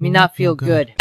me not feel good.